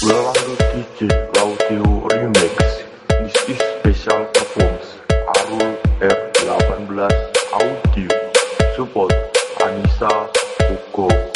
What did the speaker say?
Belando DJ Audio Remix. This is special performs Arul R18 Audio. Support Anissa Hugo